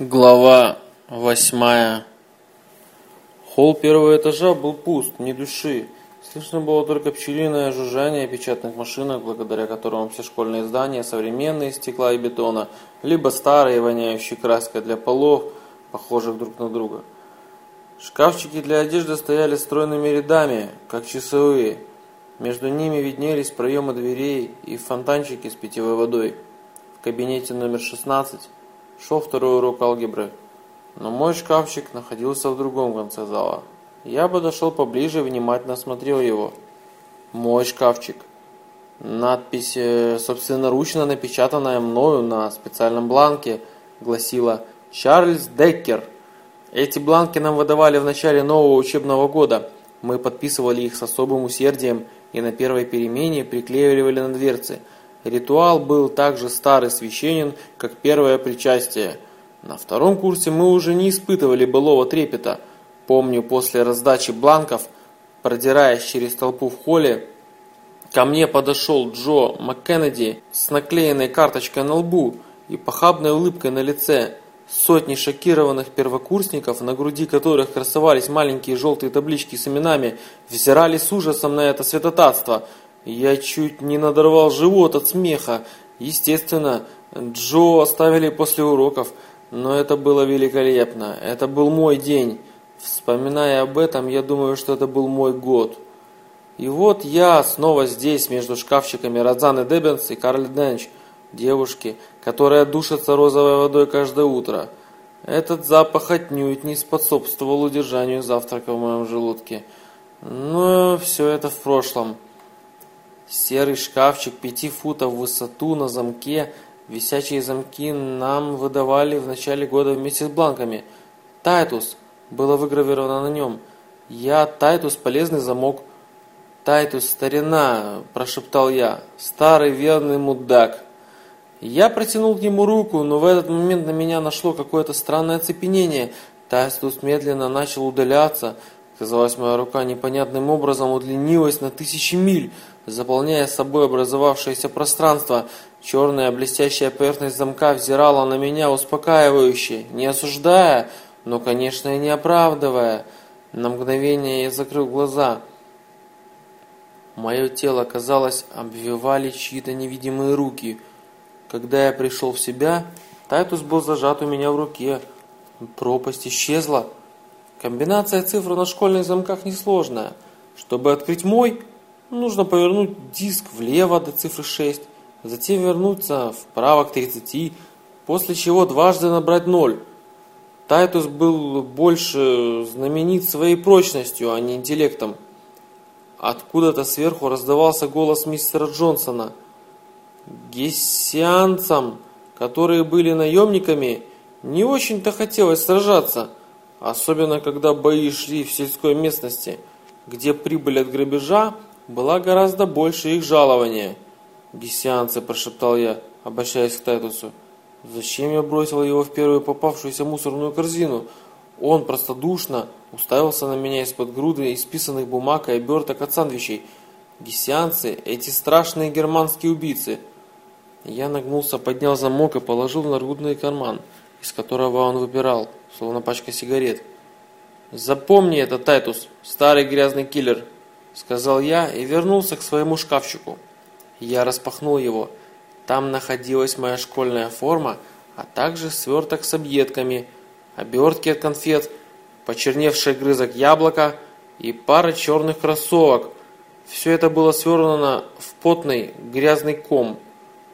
Глава восьмая. Холл первого этажа был пуст, ни души. Слышно было только пчелиное жужжание печатных машинок, благодаря которым все школьные здания современные, стекла и бетона, либо старые, воняющие краской для полов, похожих друг на друга. Шкафчики для одежды стояли стройными рядами, как часовые. Между ними виднелись проемы дверей и фонтанчики с питьевой водой. В кабинете номер 16 Шел второй урок алгебры, но мой шкафчик находился в другом конце зала. Я подошел поближе и внимательно осмотрел его. Мой шкафчик. Надпись, э, собственноручно напечатанная мною на специальном бланке, гласила «Чарльз Деккер». Эти бланки нам выдавали в начале нового учебного года. Мы подписывали их с особым усердием и на первой перемене приклеивали на дверцы – Ритуал был так же стар и священен, как первое причастие. На втором курсе мы уже не испытывали былого трепета. Помню, после раздачи бланков, продираясь через толпу в холле, ко мне подошел Джо МакКеннеди с наклеенной карточкой на лбу и похабной улыбкой на лице. Сотни шокированных первокурсников, на груди которых красовались маленькие желтые таблички с именами, взирали с ужасом на это святотатство – я чуть не надорвал живот от смеха. Естественно, Джо оставили после уроков, но это было великолепно. Это был мой день. Вспоминая об этом, я думаю, что это был мой год. И вот я снова здесь, между шкафчиками Розаны Деббенс и Карл Денч, девушки, которая душится розовой водой каждое утро. Этот запах отнюдь не способствовал удержанию завтрака в моем желудке. Но все это в прошлом. Серый шкафчик пяти футов в высоту на замке. Висячие замки нам выдавали в начале года вместе с бланками. «Тайтус» было выгравировано на нем. «Я Тайтус, полезный замок». «Тайтус, старина», – прошептал я, – «старый верный мудак». Я протянул к нему руку, но в этот момент на меня нашло какое-то странное оцепенение. Тайтус медленно начал удаляться – Казалось, моя рука непонятным образом удлинилась на тысячи миль, заполняя собой образовавшееся пространство. Черная блестящая поверхность замка взирала на меня успокаивающе, не осуждая, но, конечно, и не оправдывая. На мгновение я закрыл глаза. Мое тело, казалось, обвивали чьи-то невидимые руки. Когда я пришел в себя, Тайтус был зажат у меня в руке. Пропасть исчезла. Комбинация цифр на школьных замках несложная. Чтобы открыть мой, нужно повернуть диск влево до цифры 6, затем вернуться вправо к 30, после чего дважды набрать 0. Тайтус был больше знаменит своей прочностью, а не интеллектом. Откуда-то сверху раздавался голос мистера Джонсона. Гессианцам, которые были наемниками, не очень-то хотелось сражаться – Особенно, когда бои шли в сельской местности, где прибыль от грабежа была гораздо больше их жалования. «Гессианцы», – прошептал я, обращаясь к Тайтусу. «Зачем я бросил его в первую попавшуюся мусорную корзину?» Он простодушно уставился на меня из-под груды исписанных бумаг и оберток от сандвичей. Гессианцы – эти страшные германские убийцы. Я нагнулся, поднял замок и положил на грудный карман, из которого он выпирал, словно пачка сигарет. «Запомни это, Тайтус, старый грязный киллер», – сказал я и вернулся к своему шкафчику. Я распахнул его. Там находилась моя школьная форма, а также сверток с объедками, обертки от конфет, почерневший грызок яблока и пара черных кроссовок. Все это было свернуто в потный грязный ком.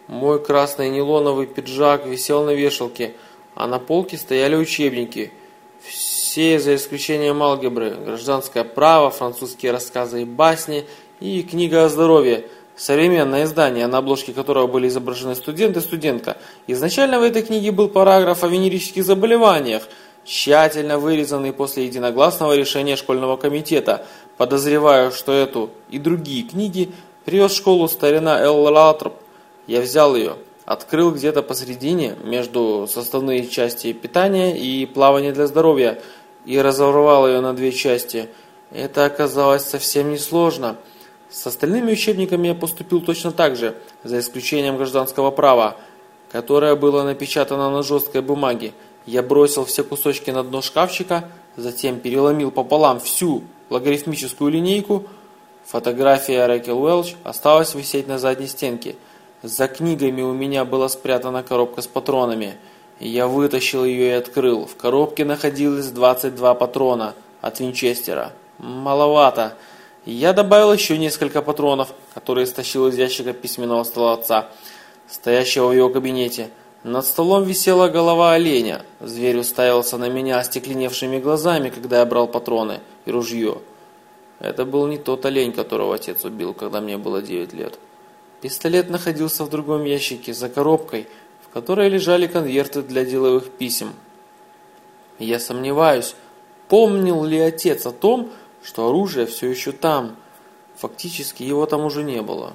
Мой красный нейлоновый пиджак висел на вешалке – а на полке стояли учебники. Все, за исключением алгебры, гражданское право, французские рассказы и басни и книга о здоровье, современное издание, на обложке которого были изображены студент и студентка. Изначально в этой книге был параграф о венерических заболеваниях, тщательно вырезанный после единогласного решения школьного комитета. Подозреваю, что эту и другие книги привез в школу старина Эл Латроп. Я взял ее, открыл где-то посередине между составные части питания и плавания для здоровья и разорвал ее на две части. Это оказалось совсем несложно. С остальными учебниками я поступил точно так же, за исключением гражданского права, которое было напечатано на жесткой бумаге. Я бросил все кусочки на дно шкафчика, затем переломил пополам всю логарифмическую линейку. Фотография Рэкел Уэлч осталась висеть на задней стенке. За книгами у меня была спрятана коробка с патронами. Я вытащил ее и открыл. В коробке находилось 22 патрона от Винчестера. Маловато. Я добавил еще несколько патронов, которые стащил из ящика письменного стола отца, стоящего в его кабинете. Над столом висела голова оленя. Зверь уставился на меня остекленевшими глазами, когда я брал патроны и ружье. Это был не тот олень, которого отец убил, когда мне было 9 лет. Пистолет находился в другом ящике, за коробкой, которой лежали конверты для деловых писем. Я сомневаюсь, помнил ли отец о том, что оружие все еще там. Фактически его там уже не было.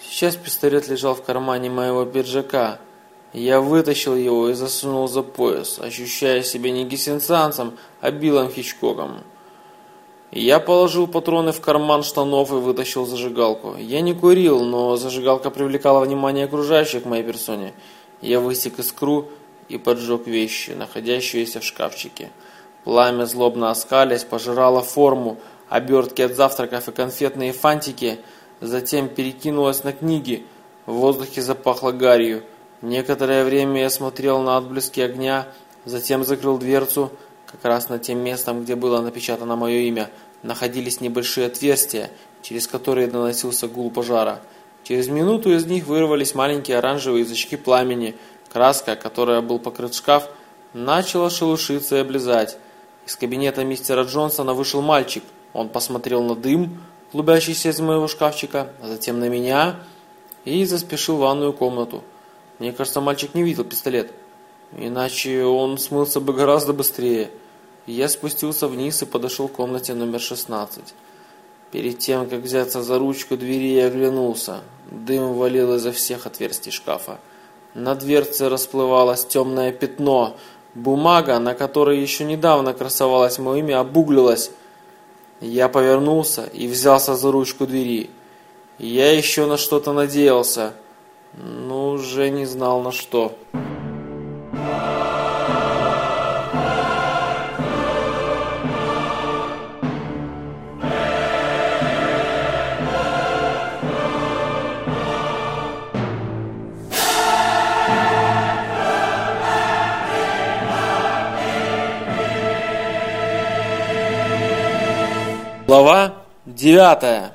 Сейчас пистолет лежал в кармане моего пиджака – я вытащил его и засунул за пояс, ощущая себя не гессенсанцем, а Биллом Хичкоком. Я положил патроны в карман штанов и вытащил зажигалку. Я не курил, но зажигалка привлекала внимание окружающих к моей персоне. Я высек искру и поджег вещи, находящиеся в шкафчике. Пламя, злобно оскалясь, пожирало форму, обертки от завтраков и конфетные фантики, затем перекинулось на книги. В воздухе запахло гарью. Некоторое время я смотрел на отблески огня, затем закрыл дверцу. Как раз над тем местом, где было напечатано мое имя, находились небольшие отверстия, через которые доносился гул пожара. Через минуту из них вырвались маленькие оранжевые язычки пламени. Краска, которая был покрыт шкаф, начала шелушиться и облизать. Из кабинета мистера Джонсона вышел мальчик. Он посмотрел на дым, клубящийся из моего шкафчика, а затем на меня и заспешил в ванную комнату. Мне кажется, мальчик не видел пистолет. Иначе он смылся бы гораздо быстрее. Я спустился вниз и подошел к комнате номер 16. Перед тем, как взяться за ручку двери, я оглянулся. Дым валил изо всех отверстий шкафа. На дверце расплывалось темное пятно. Бумага, на которой еще недавно красовалось мое имя, обуглилась. Я повернулся и взялся за ручку двери. Я еще на что-то надеялся но уже не знал на что. Глава девятая.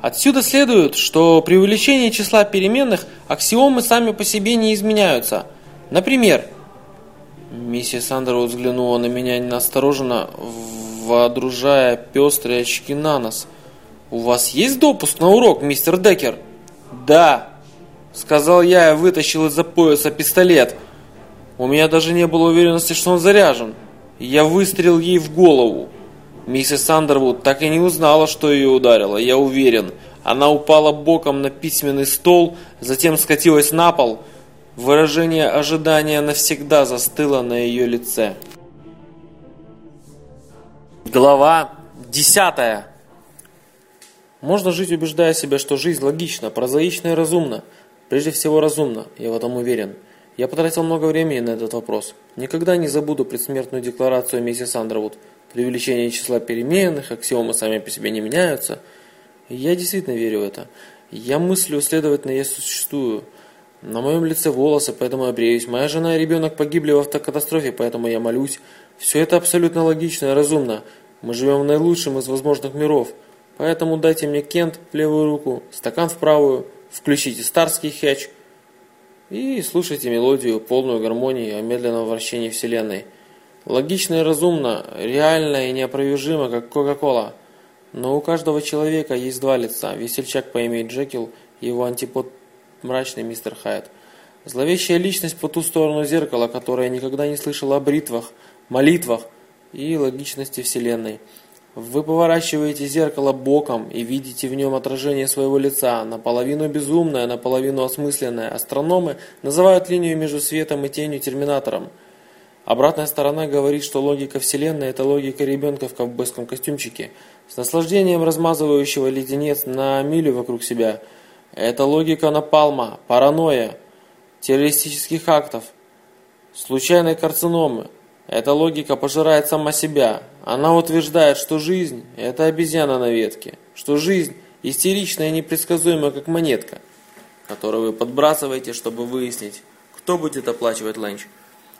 Отсюда следует, что при увеличении числа переменных аксиомы сами по себе не изменяются. Например, миссис Андервуд взглянула на меня настороженно, водружая пестрые очки на нос. «У вас есть допуск на урок, мистер Деккер?» «Да», — сказал я и вытащил из-за пояса пистолет. У меня даже не было уверенности, что он заряжен. Я выстрелил ей в голову. Миссис Андервуд так и не узнала, что ее ударило, я уверен. Она упала боком на письменный стол, затем скатилась на пол. Выражение ожидания навсегда застыло на ее лице. Глава десятая. Можно жить, убеждая себя, что жизнь логична, прозаична и разумна. Прежде всего разумна, я в этом уверен. Я потратил много времени на этот вопрос. Никогда не забуду предсмертную декларацию миссис Андервуд – при увеличении числа переменных аксиомы сами по себе не меняются. я действительно верю в это. Я мыслю, следовательно, я существую. На моем лице волосы, поэтому я бреюсь. Моя жена и ребенок погибли в автокатастрофе, поэтому я молюсь. Все это абсолютно логично и разумно. Мы живем в наилучшем из возможных миров. Поэтому дайте мне Кент в левую руку, стакан в правую, включите старский хэтч и слушайте мелодию, полную гармонии о медленном вращении Вселенной. Логично и разумно, реально и неопровержимо, как Кока-Кола. Но у каждого человека есть два лица. Весельчак по имени Джекил и его антипод мрачный мистер Хайд. Зловещая личность по ту сторону зеркала, которая никогда не слышала о бритвах, молитвах и логичности Вселенной. Вы поворачиваете зеркало боком и видите в нем отражение своего лица, наполовину безумное, наполовину осмысленное. Астрономы называют линию между светом и тенью терминатором – Обратная сторона говорит, что логика Вселенной – это логика ребенка в ковбойском костюмчике, с наслаждением размазывающего леденец на милю вокруг себя. Это логика напалма, паранойя, террористических актов. случайной карциномы. Эта логика пожирает сама себя. Она утверждает, что жизнь – это обезьяна на ветке, что жизнь истеричная и непредсказуемая, как монетка, которую вы подбрасываете, чтобы выяснить, кто будет оплачивать ланч.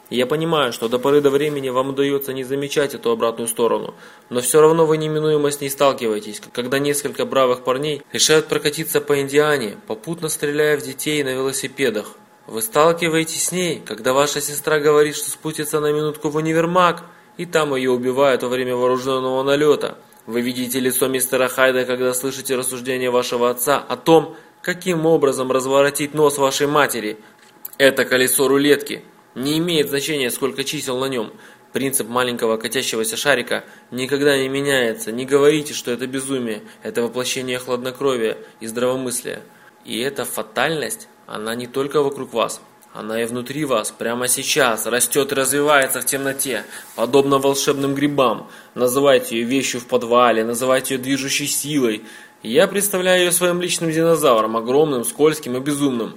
Я понимаю, что до поры до времени вам удается не замечать эту обратную сторону, но все равно вы неминуемо с ней сталкиваетесь, когда несколько бравых парней решают прокатиться по Индиане, попутно стреляя в детей на велосипедах. Вы сталкиваетесь с ней, когда ваша сестра говорит, что спустится на минутку в универмаг, и там ее убивают во время вооруженного налета. Вы видите лицо мистера Хайда, когда слышите рассуждения вашего отца о том, каким образом разворотить нос вашей матери. Это колесо рулетки – не имеет значения, сколько чисел на нем. Принцип маленького катящегося шарика никогда не меняется. Не говорите, что это безумие. Это воплощение хладнокровия и здравомыслия. И эта фатальность, она не только вокруг вас. Она и внутри вас, прямо сейчас, растет и развивается в темноте, подобно волшебным грибам. Называйте ее вещью в подвале, называйте ее движущей силой. Я представляю ее своим личным динозавром, огромным, скользким и безумным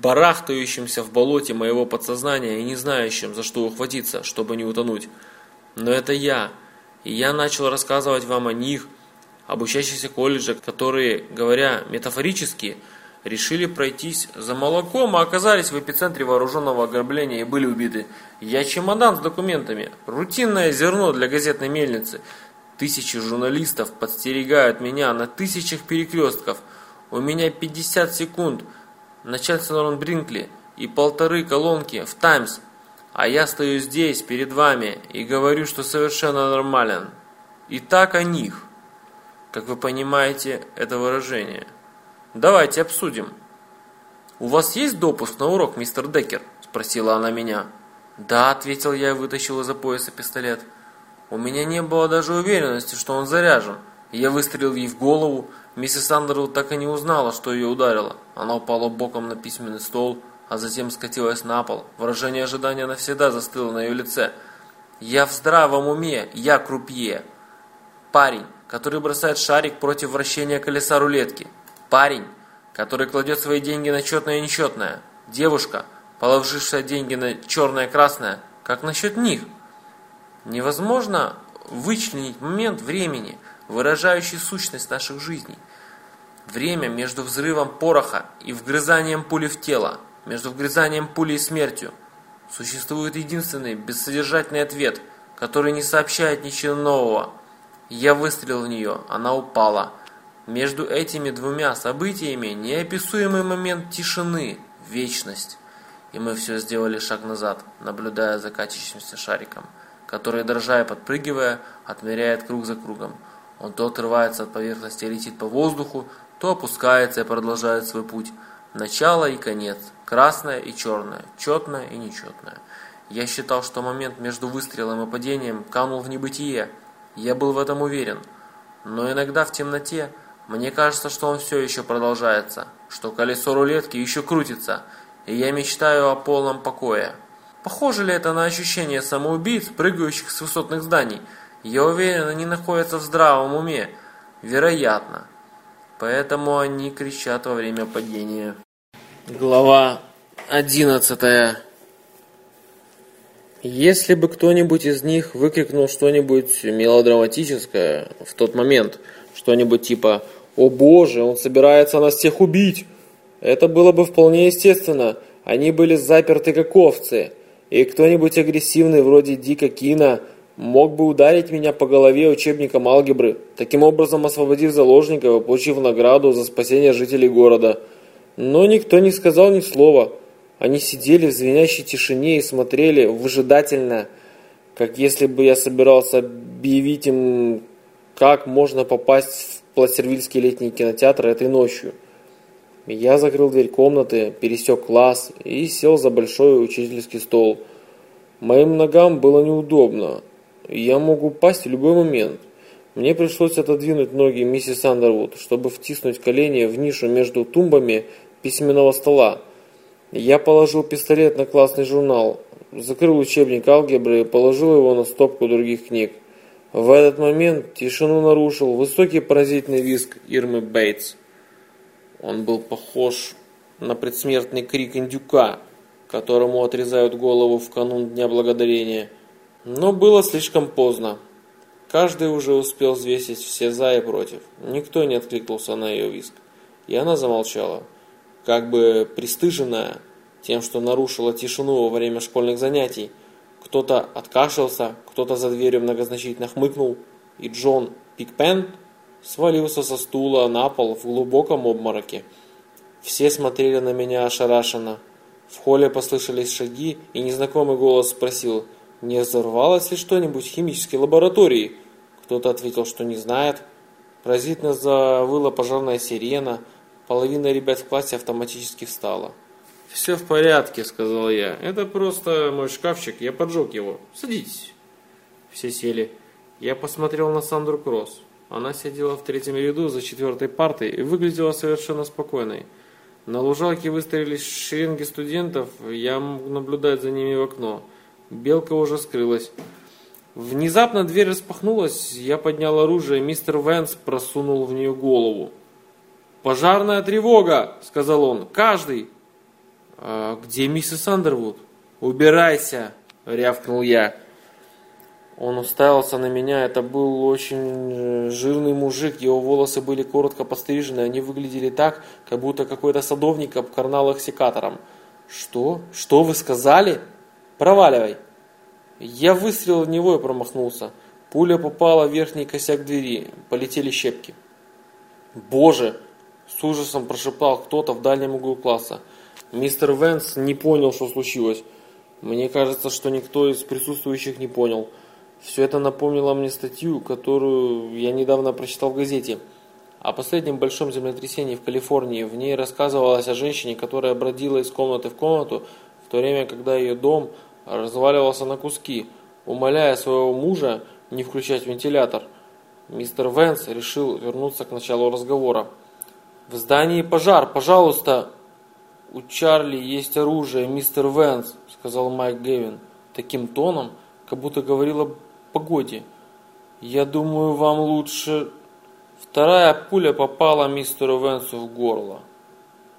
барахтающимся в болоте моего подсознания и не знающим, за что ухватиться, чтобы не утонуть. Но это я. И я начал рассказывать вам о них, об учащихся колледжа, которые, говоря метафорически, решили пройтись за молоком, а оказались в эпицентре вооруженного ограбления и были убиты. Я чемодан с документами, рутинное зерно для газетной мельницы. Тысячи журналистов подстерегают меня на тысячах перекрестков. У меня 50 секунд – начальство Норан Бринкли и полторы колонки в «Таймс», а я стою здесь, перед вами, и говорю, что совершенно нормален. И так о них. Как вы понимаете это выражение. Давайте обсудим. «У вас есть допуск на урок, мистер Деккер?» – спросила она меня. «Да», – ответил я и вытащил из-за пояса пистолет. У меня не было даже уверенности, что он заряжен. Я выстрелил ей в голову, Миссис Андервуд так и не узнала, что ее ударило. Она упала боком на письменный стол, а затем скатилась на пол. Выражение ожидания навсегда застыло на ее лице. «Я в здравом уме, я крупье. Парень, который бросает шарик против вращения колеса рулетки. Парень, который кладет свои деньги на четное и нечетное. Девушка, положившая деньги на черное и красное. Как насчет них? Невозможно вычленить момент времени – выражающий сущность наших жизней. Время между взрывом пороха и вгрызанием пули в тело, между вгрызанием пули и смертью, существует единственный бессодержательный ответ, который не сообщает ничего нового. Я выстрелил в нее, она упала. Между этими двумя событиями неописуемый момент тишины, вечность. И мы все сделали шаг назад, наблюдая за катящимся шариком, который, дрожа и подпрыгивая, отмеряет круг за кругом. Он то отрывается от поверхности и летит по воздуху, то опускается и продолжает свой путь. Начало и конец, красное и черное, четное и нечетное. Я считал, что момент между выстрелом и падением канул в небытие. Я был в этом уверен. Но иногда в темноте мне кажется, что он все еще продолжается, что колесо рулетки еще крутится, и я мечтаю о полном покое. Похоже ли это на ощущение самоубийц, прыгающих с высотных зданий – я уверен, они находятся в здравом уме. Вероятно. Поэтому они кричат во время падения. Глава одиннадцатая. Если бы кто-нибудь из них выкрикнул что-нибудь мелодраматическое в тот момент, что-нибудь типа «О боже, он собирается нас всех убить!» Это было бы вполне естественно. Они были заперты как овцы. И кто-нибудь агрессивный вроде Дика Кина – мог бы ударить меня по голове учебником алгебры, таким образом освободив заложников и получив награду за спасение жителей города. Но никто не сказал ни слова. Они сидели в звенящей тишине и смотрели выжидательно, как если бы я собирался объявить им, как можно попасть в Пластервильский летний кинотеатр этой ночью. Я закрыл дверь комнаты, пересек класс и сел за большой учительский стол. Моим ногам было неудобно, я мог упасть в любой момент. Мне пришлось отодвинуть ноги миссис Андервуд, чтобы втиснуть колени в нишу между тумбами письменного стола. Я положил пистолет на классный журнал, закрыл учебник алгебры и положил его на стопку других книг. В этот момент тишину нарушил высокий поразительный визг Ирмы Бейтс. Он был похож на предсмертный крик индюка, которому отрезают голову в канун Дня Благодарения. Но было слишком поздно. Каждый уже успел взвесить все за и против. Никто не откликнулся на ее виск. И она замолчала, как бы пристыженная тем, что нарушила тишину во время школьных занятий. Кто-то откашлялся, кто-то за дверью многозначительно хмыкнул, и Джон Пикпен свалился со стула на пол в глубоком обмороке. Все смотрели на меня ошарашенно. В холле послышались шаги, и незнакомый голос спросил, не взорвалось ли что-нибудь в химической лаборатории. Кто-то ответил, что не знает. Поразительно завыла пожарная сирена. Половина ребят в классе автоматически встала. «Все в порядке», — сказал я. «Это просто мой шкафчик, я поджег его. Садитесь». Все сели. Я посмотрел на Сандру Кросс. Она сидела в третьем ряду за четвертой партой и выглядела совершенно спокойной. На лужайке выстроились шеренги студентов, я мог наблюдать за ними в окно. Белка уже скрылась. Внезапно дверь распахнулась, я поднял оружие, мистер Вэнс просунул в нее голову. «Пожарная тревога!» – сказал он. «Каждый!» «А где миссис Андервуд?» «Убирайся!» – рявкнул я. Он уставился на меня. Это был очень э, жирный мужик. Его волосы были коротко пострижены. Они выглядели так, как будто какой-то садовник обкарнал их секатором. «Что? Что вы сказали? Проваливай!» Я выстрелил в него и промахнулся. Пуля попала в верхний косяк двери. Полетели щепки. «Боже!» С ужасом прошептал кто-то в дальнем углу класса. Мистер Венс не понял, что случилось. Мне кажется, что никто из присутствующих не понял. Все это напомнило мне статью, которую я недавно прочитал в газете. О последнем большом землетрясении в Калифорнии. В ней рассказывалось о женщине, которая бродила из комнаты в комнату, в то время, когда ее дом разваливался на куски, умоляя своего мужа не включать вентилятор. Мистер Венс решил вернуться к началу разговора. «В здании пожар, пожалуйста!» «У Чарли есть оружие, мистер Венс», — сказал Майк Гевин, таким тоном, как будто говорила погоде. Я думаю, вам лучше... Вторая пуля попала мистеру Венсу в горло.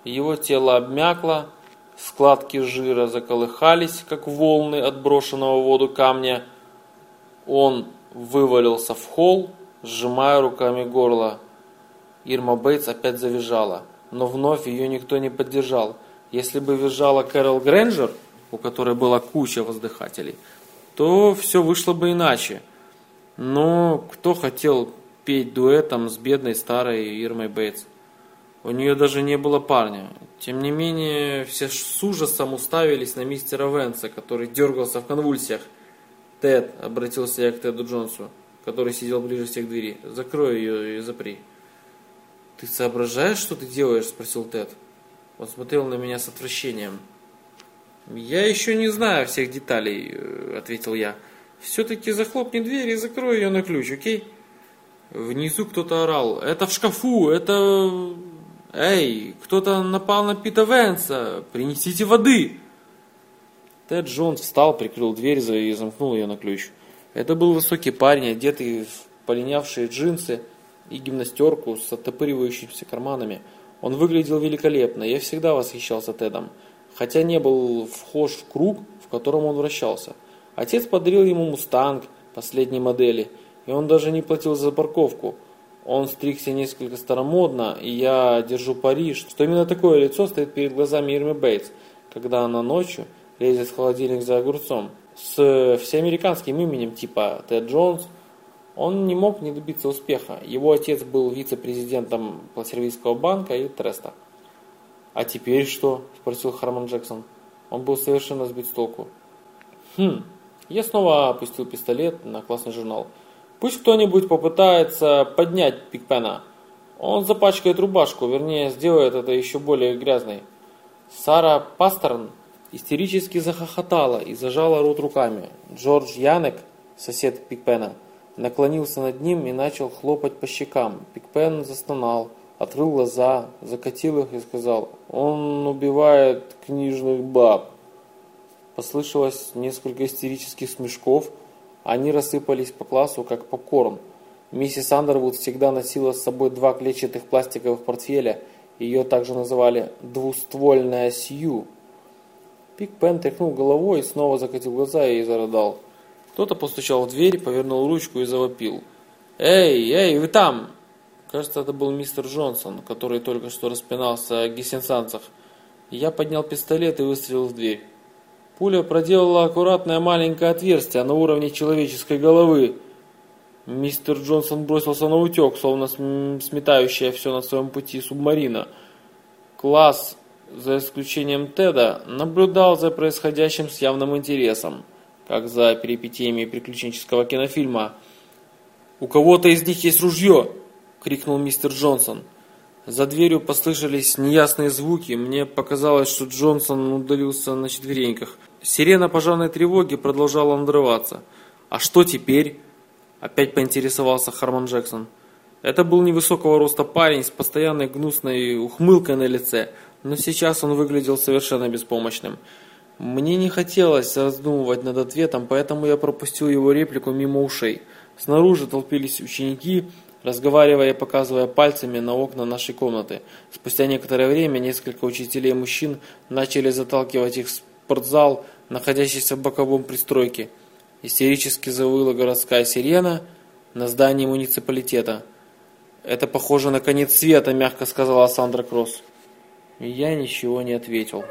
Его тело обмякло, складки жира заколыхались, как волны отброшенного в воду камня. Он вывалился в холл, сжимая руками горло. Ирма Бейтс опять завизжала, но вновь ее никто не поддержал. Если бы визжала Кэрол Грэнджер, у которой была куча воздыхателей, то все вышло бы иначе. Но кто хотел петь дуэтом с бедной старой Ирмой Бейтс? У нее даже не было парня. Тем не менее, все с ужасом уставились на мистера Венса, который дергался в конвульсиях. «Тед», — обратился я к Теду Джонсу, который сидел ближе всех к двери, — «закрой ее и запри». «Ты соображаешь, что ты делаешь?» — спросил Тед. Он смотрел на меня с отвращением. «Я еще не знаю всех деталей», — ответил я. «Все-таки захлопни дверь и закрой ее на ключ, окей?» Внизу кто-то орал. «Это в шкафу! Это... Эй, кто-то напал на Пита Венса! Принесите воды!» Тед Джонс встал, прикрыл дверь и замкнул ее на ключ. Это был высокий парень, одетый в полинявшие джинсы и гимнастерку с оттопыривающимися карманами. Он выглядел великолепно, я всегда восхищался Тедом хотя не был вхож в круг, в котором он вращался. Отец подарил ему «Мустанг» последней модели, и он даже не платил за парковку. Он стригся несколько старомодно, и я держу пари, что именно такое лицо стоит перед глазами Ирмы Бейтс, когда она ночью лезет в холодильник за огурцом. С всеамериканским именем типа Тед Джонс он не мог не добиться успеха. Его отец был вице-президентом Пласервийского банка и Треста. «А теперь что?» – спросил Харман Джексон. Он был совершенно сбит с толку. «Хм». Я снова опустил пистолет на классный журнал. «Пусть кто-нибудь попытается поднять Пикпена. Он запачкает рубашку, вернее, сделает это еще более грязной». Сара Пастерн истерически захохотала и зажала рот руками. Джордж Янек, сосед Пикпена, наклонился над ним и начал хлопать по щекам. Пикпен застонал открыл глаза, закатил их и сказал, «Он убивает книжных баб». Послышалось несколько истерических смешков, они рассыпались по классу, как попкорн. Миссис Андервуд всегда носила с собой два клетчатых пластиковых портфеля, ее также называли «двуствольная Сью». Пик Пен тряхнул головой, снова закатил глаза и зарыдал. Кто-то постучал в дверь, повернул ручку и завопил. «Эй, эй, вы там!» Кажется, это был мистер Джонсон, который только что распинался о гессенсанцах. Я поднял пистолет и выстрелил в дверь. Пуля проделала аккуратное маленькое отверстие на уровне человеческой головы. Мистер Джонсон бросился на утек, словно сметающая все на своем пути субмарина. Класс, за исключением Теда, наблюдал за происходящим с явным интересом, как за перипетиями приключенческого кинофильма. «У кого-то из них есть ружье!» – крикнул мистер Джонсон. За дверью послышались неясные звуки. Мне показалось, что Джонсон удалился на четвереньках. Сирена пожарной тревоги продолжала надрываться. «А что теперь?» – опять поинтересовался Харман Джексон. Это был невысокого роста парень с постоянной гнусной ухмылкой на лице, но сейчас он выглядел совершенно беспомощным. Мне не хотелось раздумывать над ответом, поэтому я пропустил его реплику мимо ушей. Снаружи толпились ученики, разговаривая и показывая пальцами на окна нашей комнаты. Спустя некоторое время несколько учителей мужчин начали заталкивать их в спортзал, находящийся в боковом пристройке. Истерически завыла городская сирена на здании муниципалитета. «Это похоже на конец света», – мягко сказала Сандра Кросс. Я ничего не ответил.